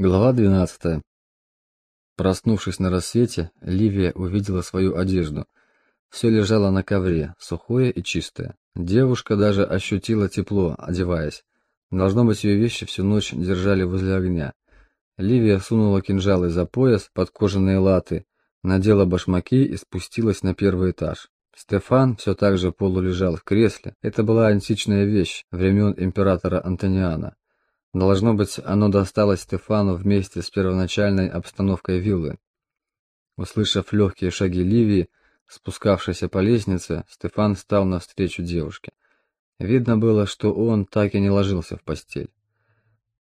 Глава 12. Проснувшись на рассвете, Ливия увидела свою одежду. Все лежало на ковре, сухое и чистое. Девушка даже ощутила тепло, одеваясь. Должно быть, ее вещи всю ночь держали возле огня. Ливия сунула кинжалы за пояс под кожаные латы, надела башмаки и спустилась на первый этаж. Стефан все так же полулежал в кресле. Это была античная вещь времен императора Антониана. Должно быть, оно досталось Стефану вместе с первоначальной обстановкой виллы. Услышав легкие шаги Ливии, спускавшейся по лестнице, Стефан встал навстречу девушке. Видно было, что он так и не ложился в постель.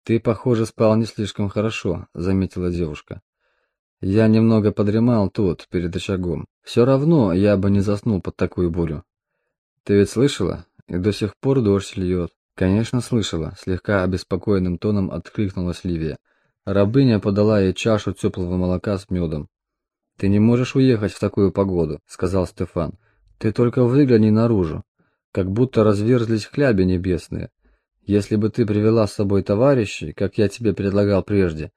«Ты, похоже, спал не слишком хорошо», — заметила девушка. «Я немного подремал тут, перед очагом. Все равно я бы не заснул под такую бурю. Ты ведь слышала? И до сих пор дождь льет. «Конечно, слышала», — слегка обеспокоенным тоном откликнулась Ливия. Рабыня подала ей чашу теплого молока с медом. «Ты не можешь уехать в такую погоду», — сказал Стефан. «Ты только выгляни наружу, как будто разверзлись хляби небесные. Если бы ты привела с собой товарищей, как я тебе предлагал прежде,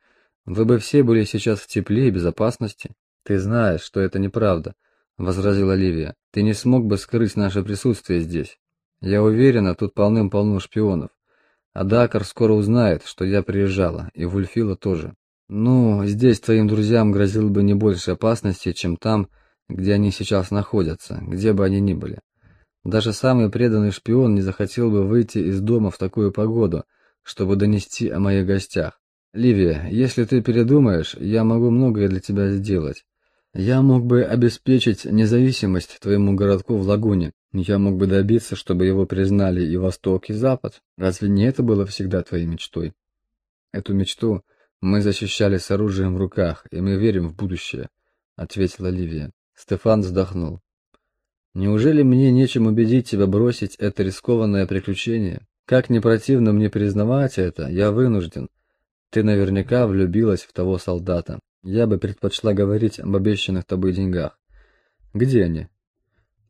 вы бы все были сейчас в тепле и безопасности». «Ты знаешь, что это неправда», — возразила Ливия. «Ты не смог бы скрыть наше присутствие здесь. Я уверена, тут полным-полно шпионов. А Дакар скоро узнает, что я приезжала, и Вульфила тоже. Ну, здесь твоим друзьям грозило бы не больше опасности, чем там, где они сейчас находятся, где бы они ни были. Даже самый преданный шпион не захотел бы выйти из дома в такую погоду, чтобы донести о моих гостях. Ливия, если ты передумаешь, я могу многое для тебя сделать. Я мог бы обеспечить независимость твоему городку в лагуне. Я мог бы добиться, чтобы его признали и Восток, и Запад. Разве не это было всегда твоей мечтой? Эту мечту мы защищали с оружием в руках, и мы верим в будущее, ответила Ливия. Стефан вздохнул. Неужели мне нечем убедить тебя бросить это рискованное приключение? Как не противно мне признавать это, я вынужден. Ты наверняка влюбилась в того солдата. Я бы предпочла говорить об обещанных тобой деньгах. Где они?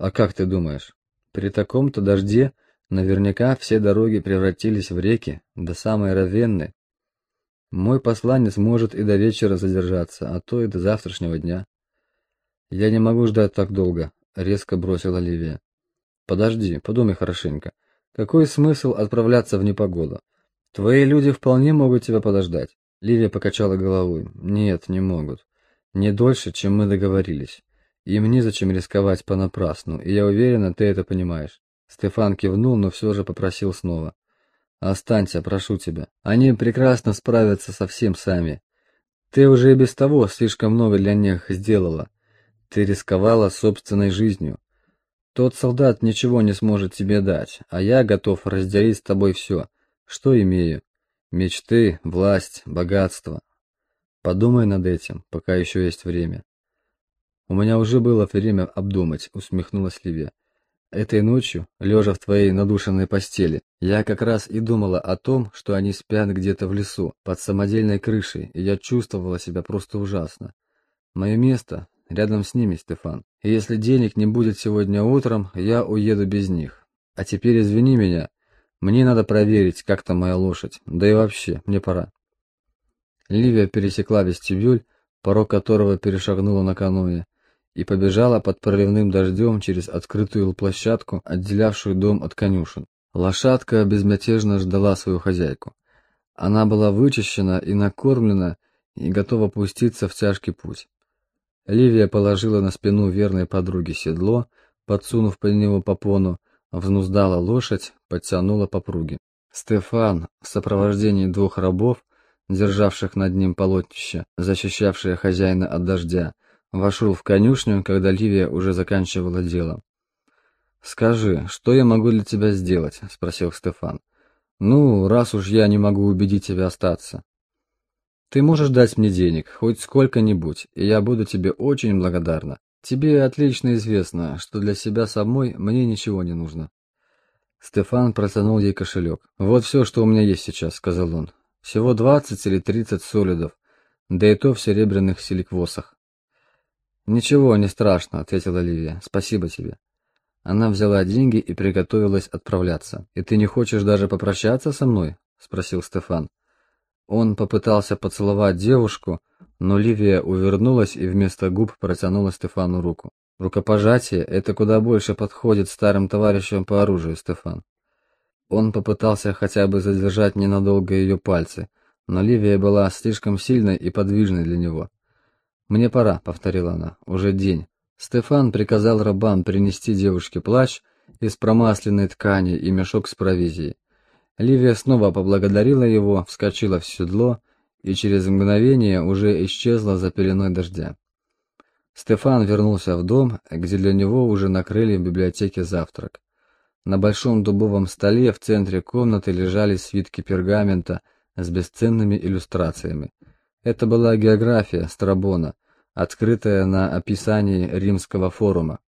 А как ты думаешь? При таком-то дожде наверняка все дороги превратились в реки, до самой Равенны. Мой посланец может и до вечера задержаться, а то и до завтрашнего дня. Я не могу ждать так долго, резко бросила Ливия. Подожди, подумай хорошенько. Какой смысл отправляться в непогоду? Твои люди вполне могут тебя подождать. Ливия покачала головой. «Нет, не могут. Не дольше, чем мы договорились. Им незачем рисковать понапрасну, и я уверена, ты это понимаешь». Стефан кивнул, но все же попросил снова. «Останься, прошу тебя. Они прекрасно справятся со всем сами. Ты уже и без того слишком много для них сделала. Ты рисковала собственной жизнью. Тот солдат ничего не сможет тебе дать, а я готов разделить с тобой все, что имею. Мечты, власть, богатство. Подумай над этим, пока еще есть время. У меня уже было время обдумать, усмехнулась Ливия. Этой ночью, лежа в твоей надушенной постели, я как раз и думала о том, что они спят где-то в лесу, под самодельной крышей, и я чувствовала себя просто ужасно. Мое место рядом с ними, Стефан. И если денег не будет сегодня утром, я уеду без них. А теперь извини меня, мне надо проверить, как там моя лошадь. Да и вообще, мне пора. Ливия пересекла вестибюль, порог которого перешагнула накануне, и побежала под проливным дождем через открытую площадку, отделявшую дом от конюшен. Лошадка безмятежно ждала свою хозяйку. Она была вычищена и накормлена, и готова пуститься в тяжкий путь. Ливия положила на спину верной подруги седло, подсунув под него попону, взнуздала лошадь, подтянула попруги. Стефан в сопровождении двух рабов, державших над ним полотнище, защищавшее хозяина от дождя, вошел в конюшню, когда Ливия уже заканчивала дело. «Скажи, что я могу для тебя сделать?» — спросил Стефан. «Ну, раз уж я не могу убедить тебя остаться. Ты можешь дать мне денег, хоть сколько-нибудь, и я буду тебе очень благодарна. Тебе отлично известно, что для себя самой мне ничего не нужно. Стефан протянул ей кошелек. Вот все, что у меня есть сейчас, сказал он. Всего двадцать или тридцать солидов, да и то в серебряных силиквосах. Ничего, не страшно, ответила Ливия. Спасибо тебе. Она взяла деньги и приготовилась отправляться. И ты не хочешь даже попрощаться со мной? спросил Стефан. Он попытался поцеловать девушку, но Ливия увернулась и вместо губ протянула Стефану руку. Рукопожатие это куда больше подходит старым товарищам по оружию, Стефан. Он попытался хотя бы задержать ненадолго ее пальцы, но Ливия была слишком сильной и подвижной для него. «Мне пора», — повторила она, — «уже день». Стефан приказал рабам принести девушке плащ из промасленной ткани и мешок с провизией. Ливия снова поблагодарила его, вскочила в седло и через мгновение уже исчезла за пеленой дождя. Стефан вернулся в дом, где для него уже накрыли в библиотеке завтрак. На большом дубовом столе в центре комнаты лежали свитки пергамента с бесценными иллюстрациями. Это была география Страбона, открытая на описании римского форума.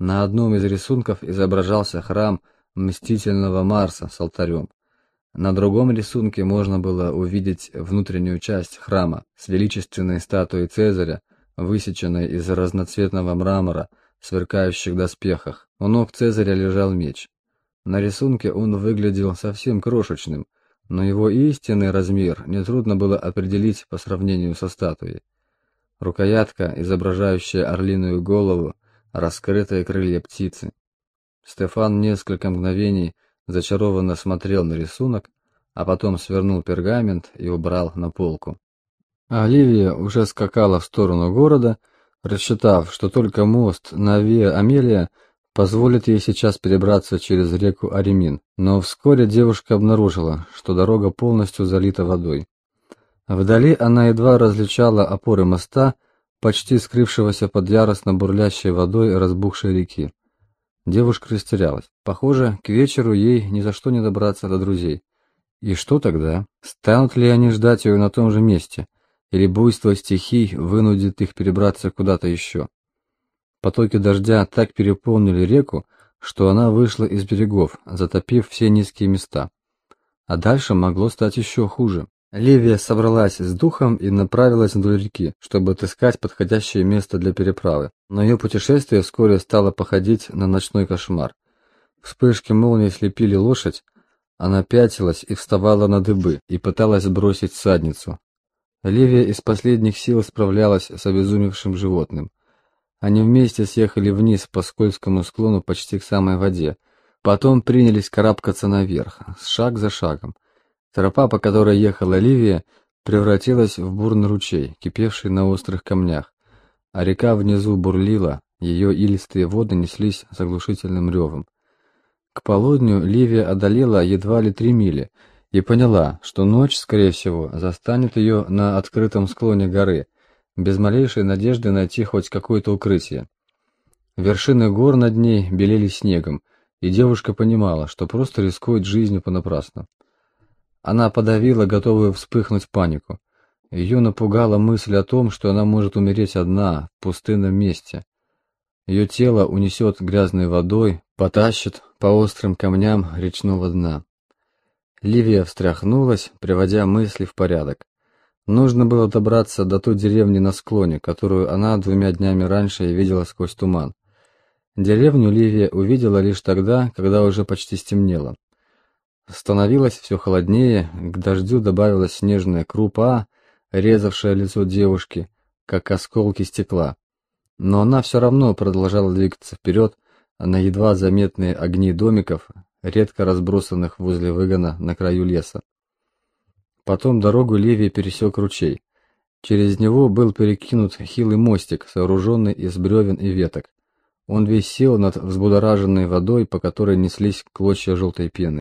На одном из рисунков изображался храм мстительного Марса с алтарем. На другом рисунке можно было увидеть внутреннюю часть храма с величественной статуей Цезаря, высеченной из разноцветного мрамора, сверкающих доспехах. У ног Цезаря лежал меч. На рисунке он выглядел совсем крошечным, но его истинный размер нетрудно было определить по сравнению со статуей. Рукоятка, изображающая орлиную голову, раскрытые крылья птицы. Стефан несколько мгновений зачарованно смотрел на рисунок, а потом свернул пергамент и убрал на полку. Оливия уже скакала в сторону города, рассчитав, что только мост на Виа Амелия позволит ей сейчас перебраться через реку Аремин, но вскоре девушка обнаружила, что дорога полностью залита водой. Вдали она едва различала опоры моста, почти скрывшегося под яростно бурлящей водой разбухшей реки. Девушка растерялась. Похоже, к вечеру ей ни за что не добраться до друзей. И что тогда? Станут ли они ждать ее на том же месте? Или буйство стихий вынудит их перебраться куда-то еще? Потоки дождя так переполнили реку, что она вышла из берегов, затопив все низкие места. А дальше могло стать еще хуже. Ливия собралась с духом и направилась вдоль реки, чтобы отыскать подходящее место для переправы. Но ее путешествие вскоре стало походить на ночной кошмар. Вспышки молнии слепили лошадь, она пятилась и вставала на дыбы и пыталась бросить садницу. Ливия из последних сил справлялась с обезумевшим животным. Они вместе съехали вниз по скользкому склону почти к самой воде, потом принялись карабкаться наверх, шаг за шагом. Тропа, по которой ехала Ливия, превратилась в бурный ручей, кипевший на острых камнях, а река внизу бурлила, ее илистые воды неслись с оглушительным ревом. К полудню Ливия одолела едва ли три мили и поняла, что ночь, скорее всего, застанет ее на открытом склоне горы, без малейшей надежды найти хоть какое-то укрытие. Вершины гор над ней белели снегом, и девушка понимала, что просто рискует жизнью понапрасну. Она подавила готовую вспыхнуть панику. Ее напугала мысль о том, что она может умереть одна, в пустынном месте. Ее тело унесет грязной водой, потащит по острым камням речного дна. Ливия встряхнулась, приводя мысли в порядок. Нужно было добраться до той деревни на склоне, которую она двумя днями раньше видела сквозь туман. Деревню Ливия увидела лишь тогда, когда уже почти стемнело. Становилось все холоднее, к дождю добавилась снежная крупа, резавшая лицо девушки, как осколки стекла. Но она все равно продолжала двигаться вперед, на едва заметные огни домиков, редко разбросанных возле выгона на краю леса. Потом дорогу Левий пересек ручей. Через него был перекинут хилый мостик, сооруженный из бревен и веток. Он весь сел над взбудораженной водой, по которой неслись клочья желтой пены.